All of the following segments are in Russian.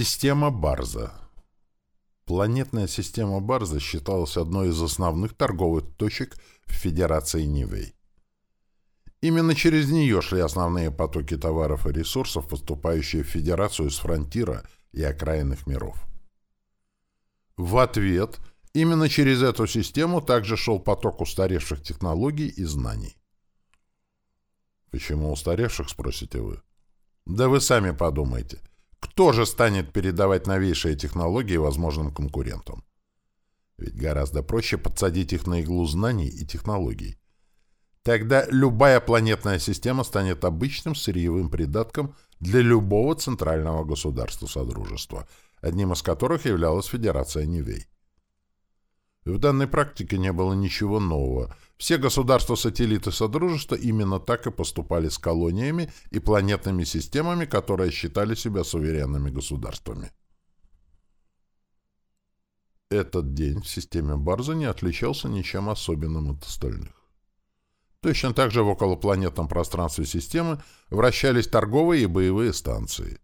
Система Барза Планетная система Барза считалась одной из основных торговых точек в Федерации Нивей. Именно через нее шли основные потоки товаров и ресурсов, поступающие в Федерацию с фронтира и окраинных миров. В ответ именно через эту систему также шел поток устаревших технологий и знаний. Почему устаревших, спросите вы? Да вы сами подумайте. Кто же станет передавать новейшие технологии возможным конкурентам? Ведь гораздо проще подсадить их на иглу знаний и технологий. Тогда любая планетная система станет обычным сырьевым придатком для любого центрального государства Содружества, одним из которых являлась Федерация Нивей. В данной практике не было ничего нового. Все государства-сателлиты Содружества именно так и поступали с колониями и планетными системами, которые считали себя суверенными государствами. Этот день в системе Барза не отличался ничем особенным от остальных. Точно так же в околопланетном пространстве системы вращались торговые и боевые станции.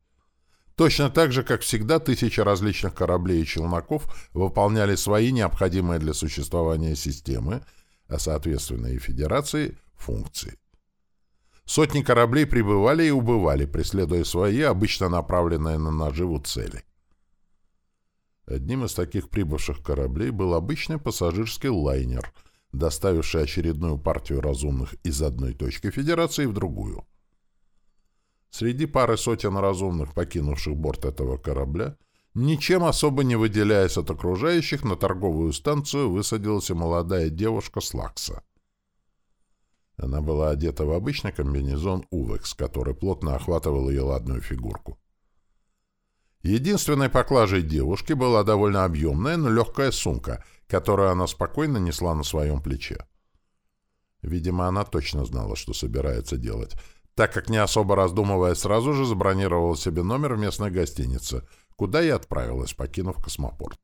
Точно так же, как всегда, тысячи различных кораблей и челноков выполняли свои необходимые для существования системы, а соответственно и Федерации, функции. Сотни кораблей прибывали и убывали, преследуя свои, обычно направленные на наживу цели. Одним из таких прибывших кораблей был обычный пассажирский лайнер — доставивший очередную партию разумных из одной точки Федерации в другую. Среди пары сотен разумных, покинувших борт этого корабля, ничем особо не выделяясь от окружающих, на торговую станцию высадилась молодая девушка с Лакса. Она была одета в обычный комбинезон Увекс, который плотно охватывал ее ладную фигурку. Единственной поклажей девушки была довольно объемная, но легкая сумка, которую она спокойно несла на своем плече. Видимо, она точно знала, что собирается делать, так как, не особо раздумывая, сразу же забронировала себе номер в местной гостинице, куда и отправилась, покинув космопорт.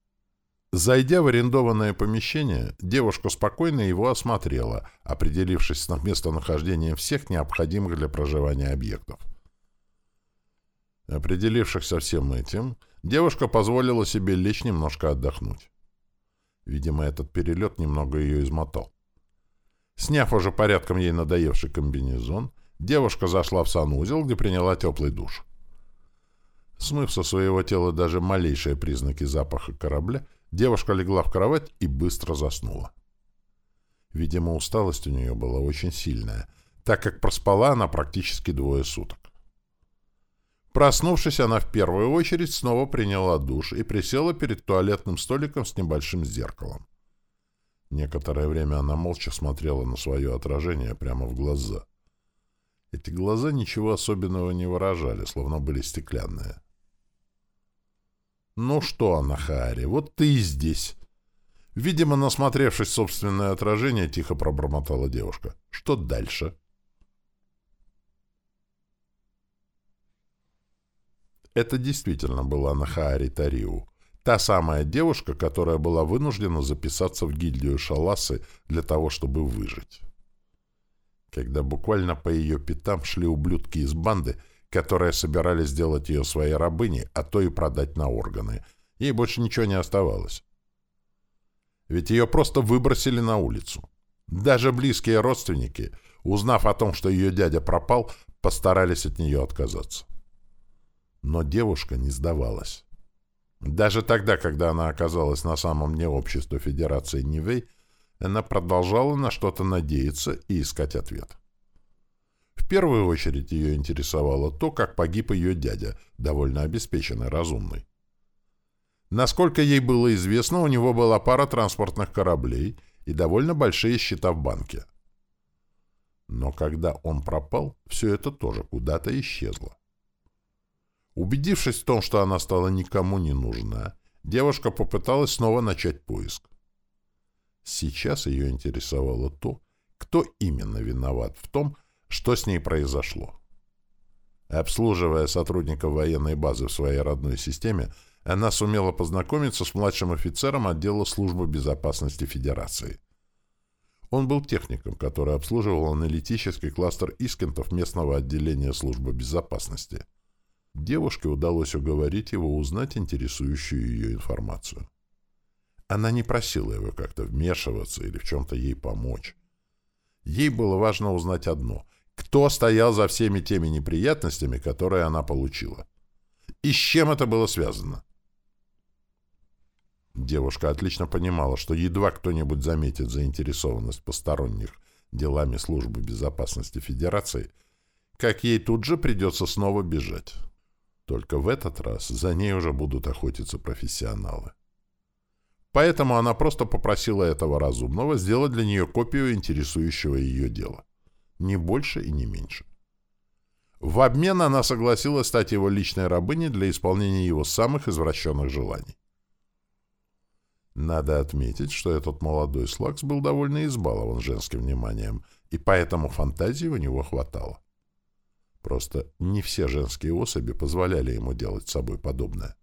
Зайдя в арендованное помещение, девушка спокойно его осмотрела, определившись с местонахождением всех необходимых для проживания объектов. Определившись со всем этим, девушка позволила себе лечь немножко отдохнуть. Видимо, этот перелет немного ее измотал. Сняв уже порядком ей надоевший комбинезон, девушка зашла в санузел, где приняла теплый душ. Смыв со своего тела даже малейшие признаки запаха корабля, девушка легла в кровать и быстро заснула. Видимо, усталость у нее была очень сильная, так как проспала она практически двое суток. Проснувшись, она в первую очередь снова приняла душ и присела перед туалетным столиком с небольшим зеркалом. Некоторое время она молча смотрела на свое отражение прямо в глаза. Эти глаза ничего особенного не выражали, словно были стеклянные. «Ну что, Анахаари, вот ты и здесь!» Видимо, насмотревшись собственное отражение, тихо пробормотала девушка. «Что дальше?» Это действительно была Нахаари Тариу, та самая девушка, которая была вынуждена записаться в гильдию Шаласы для того, чтобы выжить. Когда буквально по ее пятам шли ублюдки из банды, которые собирались сделать ее своей рабыней, а то и продать на органы, ей больше ничего не оставалось. Ведь ее просто выбросили на улицу. Даже близкие родственники, узнав о том, что ее дядя пропал, постарались от нее отказаться. Но девушка не сдавалась. Даже тогда, когда она оказалась на самом дне общества Федерации Нивей, она продолжала на что-то надеяться и искать ответ. В первую очередь ее интересовало то, как погиб ее дядя, довольно обеспеченный, разумный. Насколько ей было известно, у него была пара транспортных кораблей и довольно большие счета в банке. Но когда он пропал, все это тоже куда-то исчезло. Убедившись в том, что она стала никому не нужна, девушка попыталась снова начать поиск. Сейчас ее интересовало то, кто именно виноват в том, что с ней произошло. Обслуживая сотрудников военной базы в своей родной системе, она сумела познакомиться с младшим офицером отдела службы безопасности Федерации. Он был техником, который обслуживал аналитический кластер Искентов местного отделения службы безопасности – девушке удалось уговорить его узнать интересующую ее информацию. Она не просила его как-то вмешиваться или в чем-то ей помочь. Ей было важно узнать одно — кто стоял за всеми теми неприятностями, которые она получила. И с чем это было связано? Девушка отлично понимала, что едва кто-нибудь заметит заинтересованность посторонних делами Службы безопасности Федерации, как ей тут же придется снова бежать. Только в этот раз за ней уже будут охотиться профессионалы. Поэтому она просто попросила этого разумного сделать для нее копию интересующего ее дела. Ни больше и не меньше. В обмен она согласилась стать его личной рабыней для исполнения его самых извращенных желаний. Надо отметить, что этот молодой Слакс был довольно избалован женским вниманием, и поэтому фантазии у него хватало. Просто не все женские особи позволяли ему делать с собой подобное.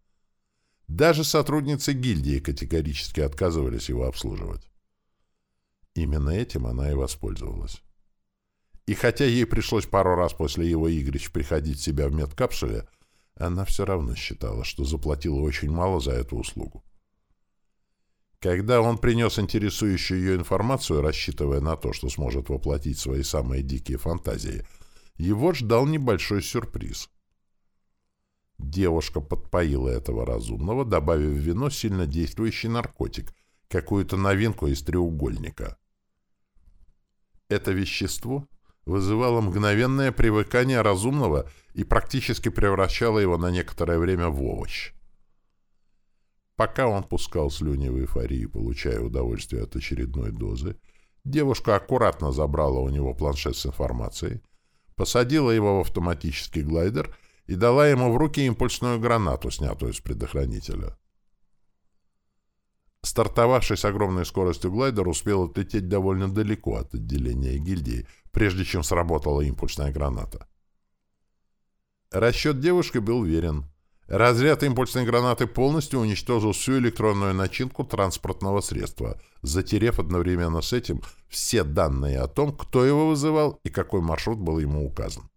Даже сотрудницы гильдии категорически отказывались его обслуживать. Именно этим она и воспользовалась. И хотя ей пришлось пару раз после его игрищ приходить в себя в медкапсуле, она все равно считала, что заплатила очень мало за эту услугу. Когда он принес интересующую ее информацию, рассчитывая на то, что сможет воплотить свои самые дикие фантазии, его ждал небольшой сюрприз. Девушка подпоила этого разумного, добавив в вино сильно действующий наркотик, какую-то новинку из треугольника. Это вещество вызывало мгновенное привыкание разумного и практически превращало его на некоторое время в овощ. Пока он пускал слюни в эйфории, получая удовольствие от очередной дозы, девушка аккуратно забрала у него планшет с информацией, посадила его в автоматический глайдер и дала ему в руки импульсную гранату, снятую с предохранителя. Стартовавший с огромной скоростью глайдер успел отлететь довольно далеко от отделения гильдии, прежде чем сработала импульсная граната. Расчет девушки был верен. Разряд импульсной гранаты полностью уничтожил всю электронную начинку транспортного средства, затерев одновременно с этим все данные о том, кто его вызывал и какой маршрут был ему указан.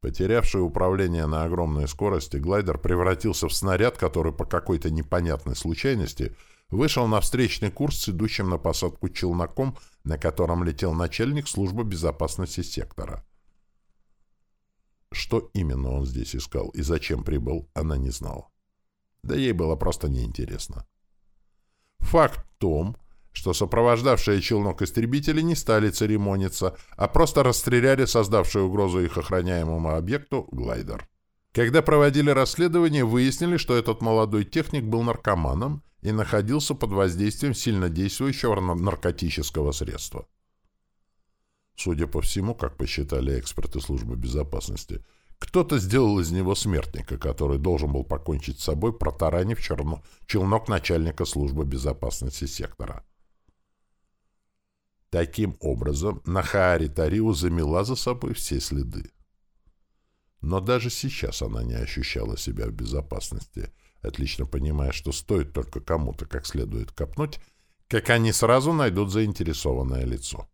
Потерявший управление на огромной скорости, глайдер превратился в снаряд, который по какой-то непонятной случайности вышел на встречный курс с идущим на посадку челноком, на котором летел начальник службы безопасности сектора. Что именно он здесь искал и зачем прибыл, она не знала. Да ей было просто неинтересно. Факт в том, что сопровождавшие челнок истребители не стали церемониться, а просто расстреляли создавшую угрозу их охраняемому объекту глайдер. Когда проводили расследование, выяснили, что этот молодой техник был наркоманом и находился под воздействием сильнодействующего наркотического средства. Судя по всему, как посчитали эксперты службы безопасности, кто-то сделал из него смертника, который должен был покончить с собой, протаранив черно... челнок начальника службы безопасности сектора. Таким образом, Нахаари Тариу замела за собой все следы. Но даже сейчас она не ощущала себя в безопасности — отлично понимая, что стоит только кому-то как следует копнуть, как они сразу найдут заинтересованное лицо.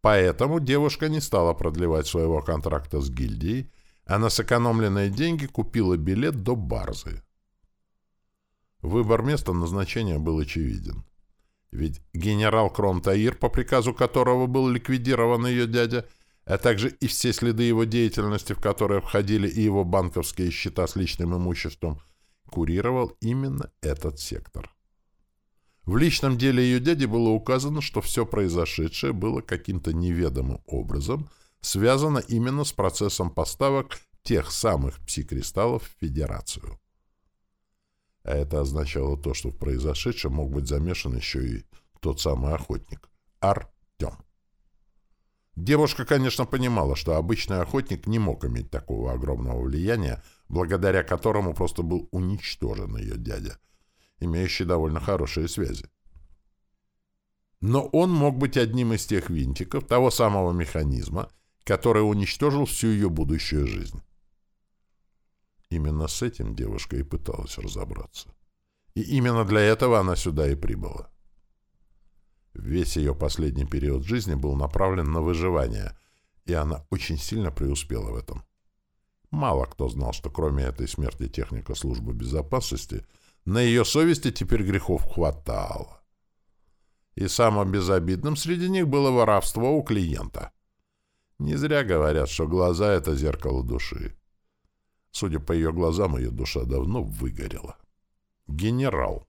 Поэтому девушка не стала продлевать своего контракта с гильдией, а на сэкономленные деньги купила билет до Барзы. Выбор места назначения был очевиден. Ведь генерал Кромтаир, по приказу которого был ликвидирован ее дядя, а также и все следы его деятельности, в которые входили и его банковские счета с личным имуществом, курировал именно этот сектор. В личном деле ее дяди было указано, что все произошедшее было каким-то неведомым образом связано именно с процессом поставок тех самых пси-кристаллов в Федерацию. А это означало то, что в произошедшем мог быть замешан еще и тот самый охотник — Артем. Девушка, конечно, понимала, что обычный охотник не мог иметь такого огромного влияния, благодаря которому просто был уничтожен ее дядя, имеющий довольно хорошие связи. Но он мог быть одним из тех винтиков, того самого механизма, который уничтожил всю ее будущую жизнь. Именно с этим девушка и пыталась разобраться. И именно для этого она сюда и прибыла. Весь ее последний период жизни был направлен на выживание, И она очень сильно преуспела в этом. Мало кто знал, что кроме этой смерти техника службы безопасности, на ее совести теперь грехов хватало. И самым безобидным среди них было воровство у клиента. Не зря говорят, что глаза — это зеркало души. Судя по ее глазам, ее душа давно выгорела. Генерал.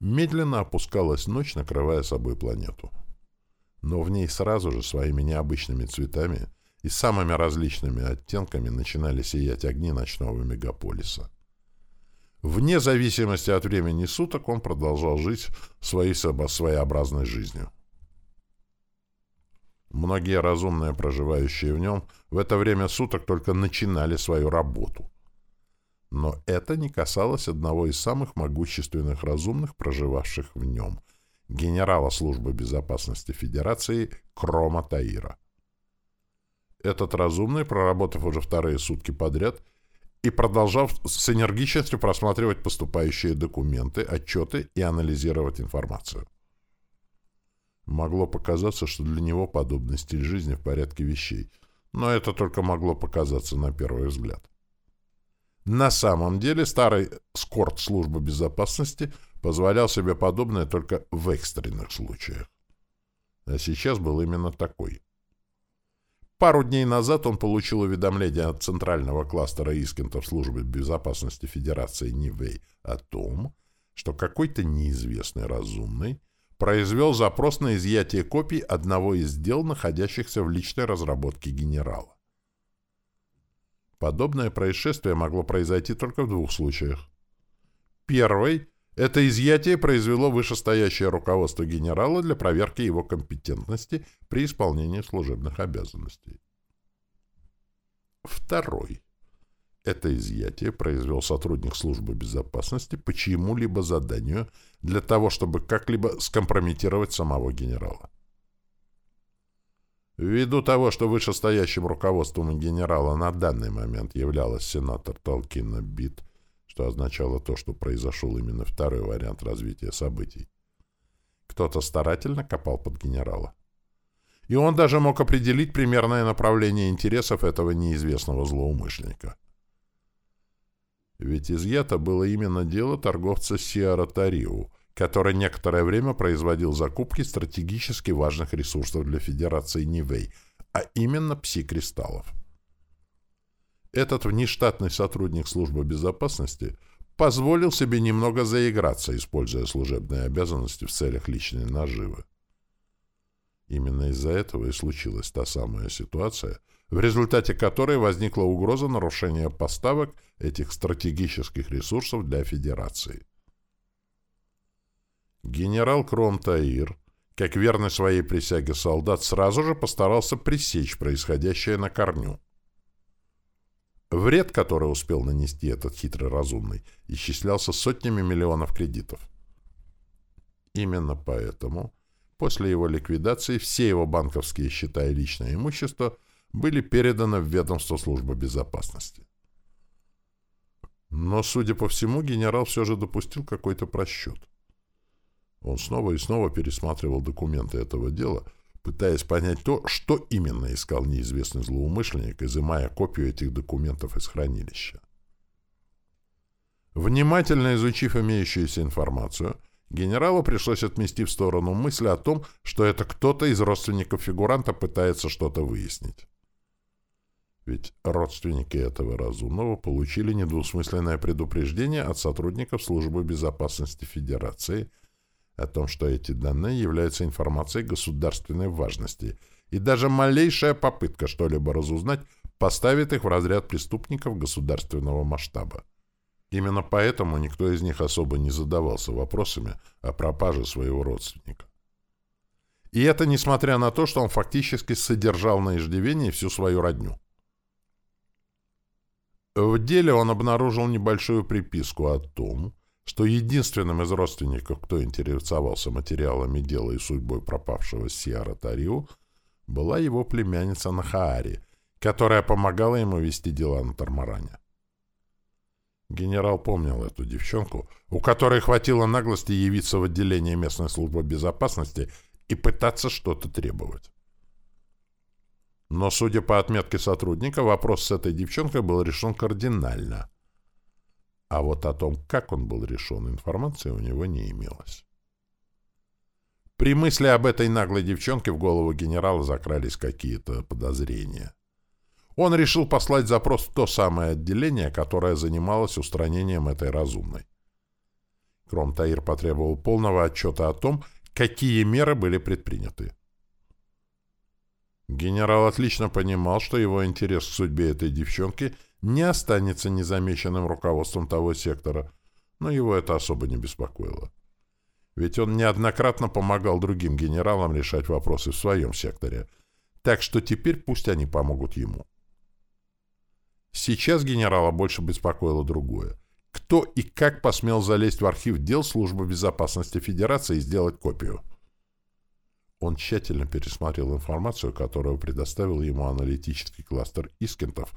Медленно опускалась ночь, накрывая собой планету. Но в ней сразу же своими необычными цветами и самыми различными оттенками начинали сиять огни ночного мегаполиса. Вне зависимости от времени суток он продолжал жить своей своеобразной жизнью. Многие разумные, проживающие в нем, в это время суток только начинали свою работу. Но это не касалось одного из самых могущественных разумных, проживавших в нем, генерала службы безопасности Федерации Крома Таира. Этот разумный, проработав уже вторые сутки подряд, и продолжал с энергичностью просматривать поступающие документы, отчеты и анализировать информацию. Могло показаться, что для него подобный стиль жизни в порядке вещей, но это только могло показаться на первый взгляд. На самом деле старый скорт службы безопасности позволял себе подобное только в экстренных случаях. А сейчас был именно такой. Пару дней назад он получил уведомление от Центрального кластера Искентов службы безопасности Федерации Нивэй о том, что какой-то неизвестный разумный произвел запрос на изъятие копий одного из дел, находящихся в личной разработке генерала. Подобное происшествие могло произойти только в двух случаях. Первый – это изъятие произвело вышестоящее руководство генерала для проверки его компетентности при исполнении служебных обязанностей. Второй – это изъятие произвел сотрудник службы безопасности по чьему-либо заданию для того, чтобы как-либо скомпрометировать самого генерала. Ввиду того, что вышестоящим руководством генерала на данный момент являлась сенатор Толкина Бит, что означало то, что произошел именно второй вариант развития событий, кто-то старательно копал под генерала. И он даже мог определить примерное направление интересов этого неизвестного злоумышленника. Ведь изъято было именно дело торговца Сиара Тариу, который некоторое время производил закупки стратегически важных ресурсов для Федерации Нивэй, а именно пси-кристаллов. Этот внештатный сотрудник службы безопасности позволил себе немного заиграться, используя служебные обязанности в целях личной наживы. Именно из-за этого и случилась та самая ситуация, в результате которой возникла угроза нарушения поставок этих стратегических ресурсов для Федерации. Генерал Кромтаир, как верный своей присяге солдат, сразу же постарался пресечь происходящее на корню. Вред, который успел нанести этот хитрый разумный, исчислялся сотнями миллионов кредитов. Именно поэтому после его ликвидации все его банковские счета и личное имущество были переданы в ведомство службы безопасности. Но, судя по всему, генерал все же допустил какой-то просчет. Он снова и снова пересматривал документы этого дела, пытаясь понять то, что именно искал неизвестный злоумышленник, изымая копию этих документов из хранилища. Внимательно изучив имеющуюся информацию, генералу пришлось отмести в сторону мысли о том, что это кто-то из родственников фигуранта пытается что-то выяснить. Ведь родственники этого разумного получили недвусмысленное предупреждение от сотрудников Службы безопасности Федерации – о том, что эти данные являются информацией государственной важности, и даже малейшая попытка что-либо разузнать поставит их в разряд преступников государственного масштаба. Именно поэтому никто из них особо не задавался вопросами о пропаже своего родственника. И это несмотря на то, что он фактически содержал на иждивении всю свою родню. В деле он обнаружил небольшую приписку о том, что единственным из родственников, кто интересовался материалами дела и судьбой пропавшего Сиара Тариу, была его племянница Нахаари, которая помогала ему вести дела на Тормаране. Генерал помнил эту девчонку, у которой хватило наглости явиться в отделение местной службы безопасности и пытаться что-то требовать. Но, судя по отметке сотрудника, вопрос с этой девчонкой был решен кардинально. А вот о том, как он был решен, информации у него не имелось. При мысли об этой наглой девчонке в голову генерала закрались какие-то подозрения. Он решил послать запрос в то самое отделение, которое занималось устранением этой разумной. Кромтаир потребовал полного отчета о том, какие меры были предприняты. Генерал отлично понимал, что его интерес к судьбе этой девчонки не останется незамеченным руководством того сектора, но его это особо не беспокоило. Ведь он неоднократно помогал другим генералам решать вопросы в своем секторе, так что теперь пусть они помогут ему. Сейчас генерала больше беспокоило другое. Кто и как посмел залезть в архив дел Службы безопасности Федерации и сделать копию? Он тщательно пересмотрел информацию, которую предоставил ему аналитический кластер Искентов.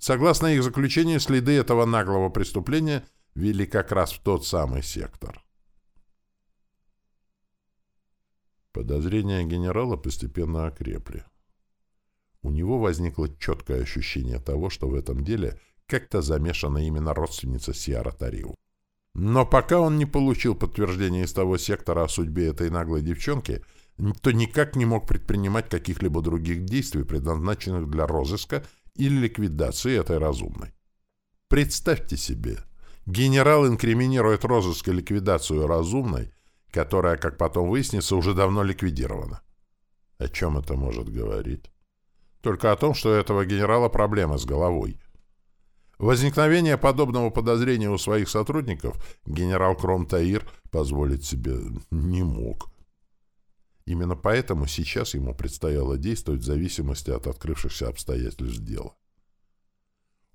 Согласно их заключению, следы этого наглого преступления вели как раз в тот самый сектор. Подозрения генерала постепенно окрепли. У него возникло четкое ощущение того, что в этом деле как-то замешана именно родственница Сиара Тариу. Но пока он не получил подтверждения из того сектора о судьбе этой наглой девчонки, то никак не мог предпринимать каких-либо других действий, предназначенных для розыска или ликвидации этой разумной. Представьте себе, генерал инкриминирует розыск и ликвидацию разумной, которая, как потом выяснится, уже давно ликвидирована. О чем это может говорить? Только о том, что у этого генерала проблемы с головой. Возникновение подобного подозрения у своих сотрудников генерал Кромтаир позволить себе не мог. Именно поэтому сейчас ему предстояло действовать в зависимости от открывшихся обстоятельств дела.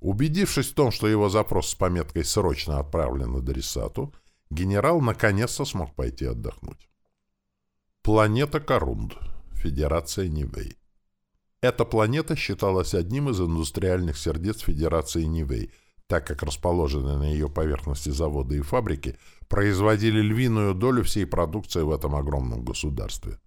Убедившись в том, что его запрос с пометкой «Срочно отправлен адресату», генерал наконец-то смог пойти отдохнуть. Планета Корунд. Федерация Нивей. Эта планета считалась одним из индустриальных сердец Федерации Нивей, так как расположенные на ее поверхности заводы и фабрики производили львиную долю всей продукции в этом огромном государстве.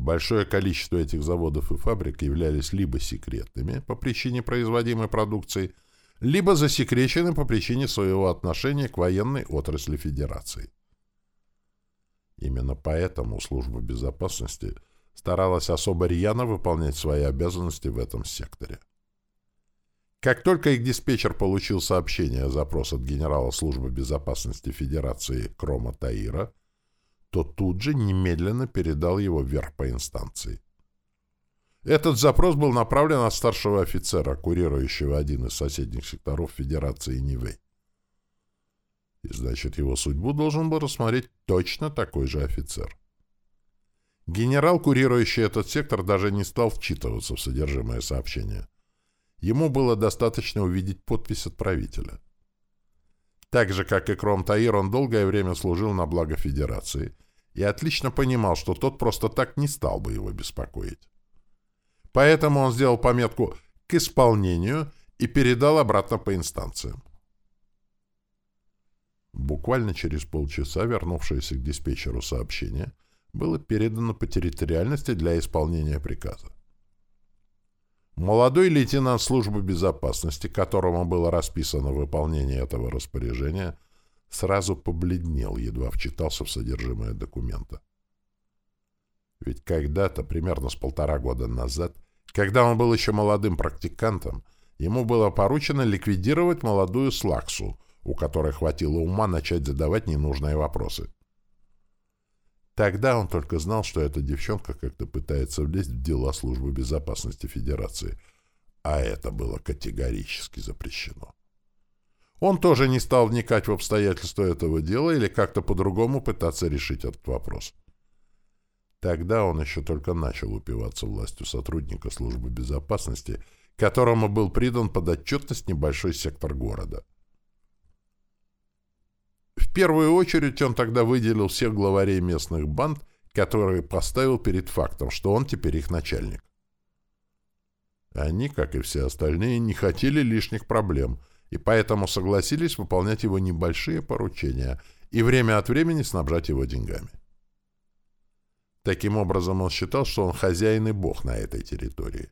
Большое количество этих заводов и фабрик являлись либо секретными по причине производимой продукции, либо засекречены по причине своего отношения к военной отрасли Федерации. Именно поэтому служба безопасности – старалась особо рьяно выполнять свои обязанности в этом секторе. Как только их диспетчер получил сообщение о запрос от генерала службы безопасности Федерации Крома Таира, то тут же немедленно передал его вверх по инстанции. Этот запрос был направлен от старшего офицера, курирующего один из соседних секторов Федерации Нивэй. И значит, его судьбу должен был рассмотреть точно такой же офицер. Генерал, курирующий этот сектор, даже не стал вчитываться в содержимое сообщения. Ему было достаточно увидеть подпись отправителя. Так же, как и Кром Таир, он долгое время служил на благо Федерации и отлично понимал, что тот просто так не стал бы его беспокоить. Поэтому он сделал пометку «к исполнению» и передал обратно по инстанциям. Буквально через полчаса вернувшееся к диспетчеру сообщение — было передано по территориальности для исполнения приказа. Молодой лейтенант службы безопасности, которому было расписано выполнение этого распоряжения, сразу побледнел, едва вчитался в содержимое документа. Ведь когда-то, примерно с полтора года назад, когда он был еще молодым практикантом, ему было поручено ликвидировать молодую Слаксу, у которой хватило ума начать задавать ненужные вопросы. Тогда он только знал, что эта девчонка как-то пытается влезть в дела службы безопасности Федерации, а это было категорически запрещено. Он тоже не стал вникать в обстоятельства этого дела или как-то по-другому пытаться решить этот вопрос. Тогда он еще только начал упиваться властью сотрудника службы безопасности, которому был придан под отчетность небольшой сектор города. В первую очередь он тогда выделил всех главарей местных банд, которые поставил перед фактом, что он теперь их начальник. Они, как и все остальные, не хотели лишних проблем, и поэтому согласились выполнять его небольшие поручения и время от времени снабжать его деньгами. Таким образом, он считал, что он хозяин и бог на этой территории.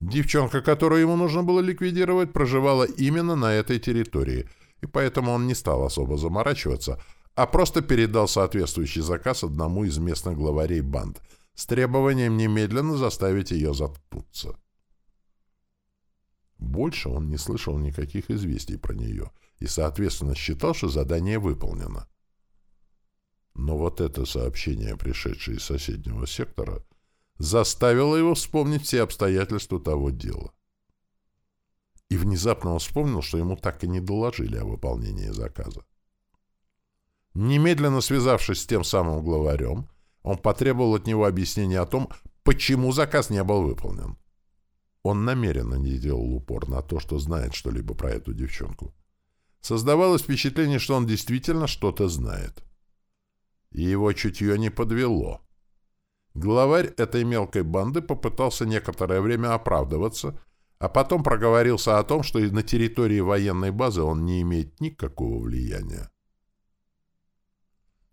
Девчонка, которую ему нужно было ликвидировать, проживала именно на этой территории, и поэтому он не стал особо заморачиваться, а просто передал соответствующий заказ одному из местных главарей банд с требованием немедленно заставить ее заткнуться. Больше он не слышал никаких известий про нее и, соответственно, считал, что задание выполнено. Но вот это сообщение, пришедшее из соседнего сектора, заставило его вспомнить все обстоятельства того дела. И внезапно он вспомнил, что ему так и не доложили о выполнении заказа. Немедленно связавшись с тем самым главарем, он потребовал от него объяснения о том, почему заказ не был выполнен. Он намеренно не делал упор на то, что знает что-либо про эту девчонку. Создавалось впечатление, что он действительно что-то знает. И его чутье не подвело. Главарь этой мелкой банды попытался некоторое время оправдываться, а потом проговорился о том, что и на территории военной базы он не имеет никакого влияния.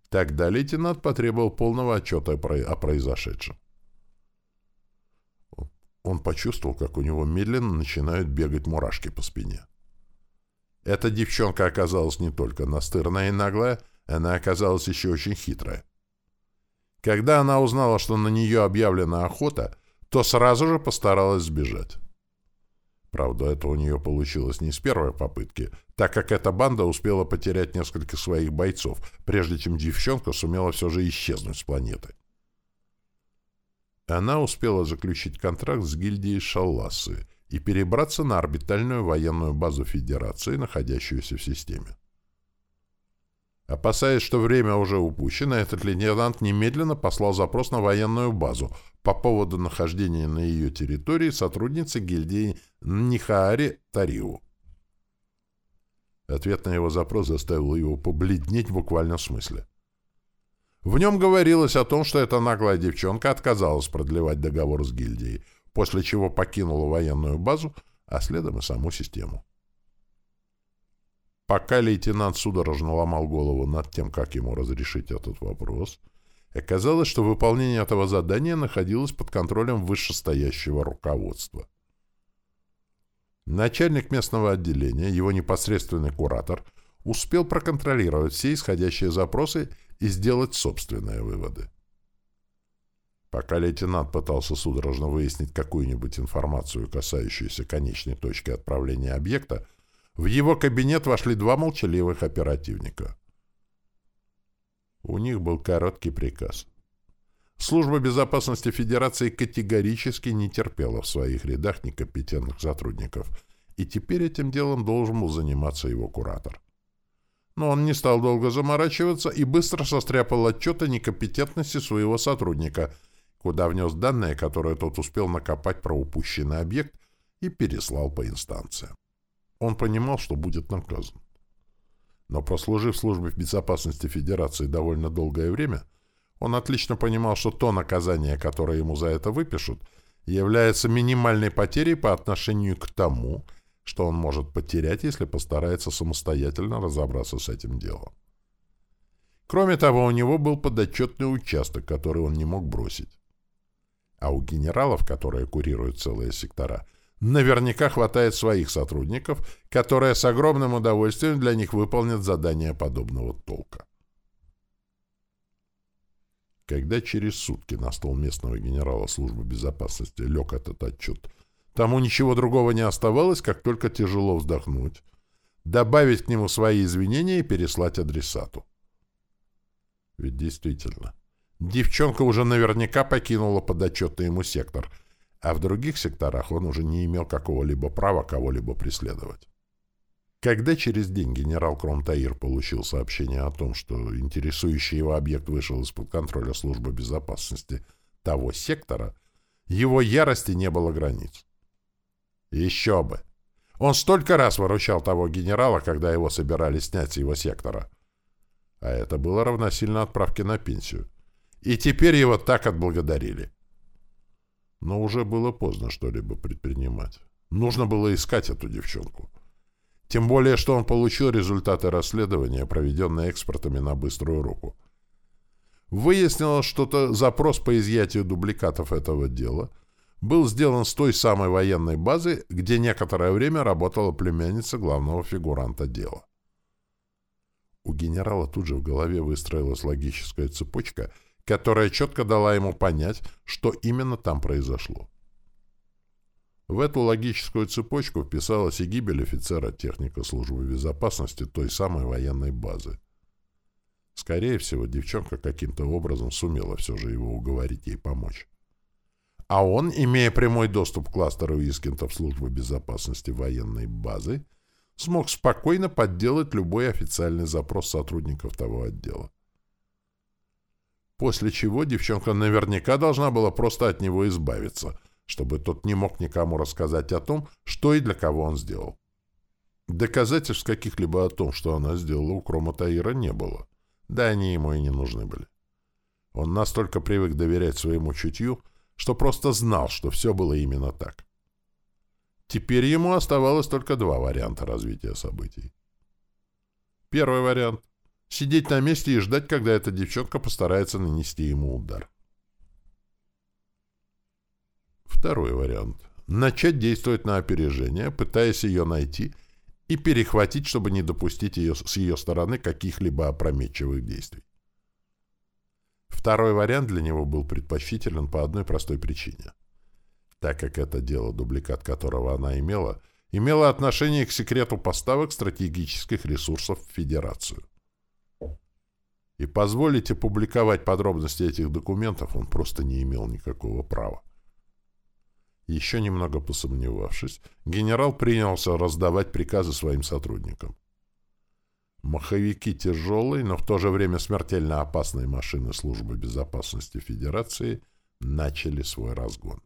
Тогда лейтенант потребовал полного отчета о произошедшем. Он почувствовал, как у него медленно начинают бегать мурашки по спине. Эта девчонка оказалась не только настырная и наглая, она оказалась еще очень хитрая. Когда она узнала, что на нее объявлена охота, то сразу же постаралась сбежать. Правда, это у нее получилось не с первой попытки, так как эта банда успела потерять несколько своих бойцов, прежде чем девчонка сумела все же исчезнуть с планеты. Она успела заключить контракт с гильдией Шалласы и перебраться на орбитальную военную базу Федерации, находящуюся в системе. Опасаясь, что время уже упущено, этот лейтенант немедленно послал запрос на военную базу по поводу нахождения на ее территории сотрудницы гильдии Нихаари Тариу. Ответ на его запрос заставил его побледнеть в буквальном смысле. В нем говорилось о том, что эта наглая девчонка отказалась продлевать договор с гильдией, после чего покинула военную базу, а следом и саму систему. Пока лейтенант судорожно ломал голову над тем, как ему разрешить этот вопрос, оказалось, что выполнение этого задания находилось под контролем вышестоящего руководства. Начальник местного отделения, его непосредственный куратор, успел проконтролировать все исходящие запросы и сделать собственные выводы. Пока лейтенант пытался судорожно выяснить какую-нибудь информацию, касающуюся конечной точки отправления объекта, в его кабинет вошли два молчаливых оперативника. У них был короткий приказ. Служба безопасности Федерации категорически не терпела в своих рядах некомпетентных сотрудников, и теперь этим делом должен был заниматься его куратор. Но он не стал долго заморачиваться и быстро состряпал отчет о некомпетентности своего сотрудника, куда внес данные, которые тот успел накопать про упущенный объект, и переслал по инстанциям. Он понимал, что будет наказан. Но прослужив в службе безопасности Федерации довольно долгое время, он отлично понимал, что то наказание, которое ему за это выпишут, является минимальной потерей по отношению к тому, что он может потерять, если постарается самостоятельно разобраться с этим делом. Кроме того, у него был подотчетный участок, который он не мог бросить. А у генералов, которые курируют целые сектора, наверняка хватает своих сотрудников, которые с огромным удовольствием для них выполнят задания подобного толка. Когда через сутки на стол местного генерала службы безопасности лег этот отчет Тому ничего другого не оставалось, как только тяжело вздохнуть, добавить к нему свои извинения и переслать адресату. Ведь действительно, девчонка уже наверняка покинула подотчетный ему сектор, а в других секторах он уже не имел какого-либо права кого-либо преследовать. Когда через день генерал Кромтаир получил сообщение о том, что интересующий его объект вышел из-под контроля службы безопасности того сектора, его ярости не было границ. Еще бы! Он столько раз выручал того генерала, когда его собирались снять с его сектора. А это было равносильно отправке на пенсию. И теперь его так отблагодарили. Но уже было поздно что-либо предпринимать. Нужно было искать эту девчонку. Тем более, что он получил результаты расследования, проведенные экспертами на быструю руку. Выяснилось, что запрос по изъятию дубликатов этого дела был сделан с той самой военной базы, где некоторое время работала племянница главного фигуранта дела. У генерала тут же в голове выстроилась логическая цепочка, которая четко дала ему понять, что именно там произошло. В эту логическую цепочку вписалась и гибель офицера техника службы безопасности той самой военной базы. Скорее всего, девчонка каким-то образом сумела все же его уговорить ей помочь. А он, имея прямой доступ к кластеру Искентов службы безопасности военной базы, смог спокойно подделать любой официальный запрос сотрудников того отдела. После чего девчонка наверняка должна была просто от него избавиться, чтобы тот не мог никому рассказать о том, что и для кого он сделал. Доказательств каких-либо о том, что она сделала у Крома Таира, не было. Да они ему и не нужны были. Он настолько привык доверять своему чутью, что просто знал, что все было именно так. Теперь ему оставалось только два варианта развития событий. Первый вариант — сидеть на месте и ждать, когда эта девчонка постарается нанести ему удар. Второй вариант — начать действовать на опережение, пытаясь ее найти и перехватить, чтобы не допустить ее, с ее стороны каких-либо опрометчивых действий. Второй вариант для него был предпочтителен по одной простой причине — так как это дело, дубликат которого она имела, имело отношение к секрету поставок стратегических ресурсов в Федерацию. И позволить опубликовать подробности этих документов он просто не имел никакого права. Еще немного посомневавшись, генерал принялся раздавать приказы своим сотрудникам. Маховики тяжелой, но в то же время смертельно опасной машины Службы безопасности Федерации начали свой разгон.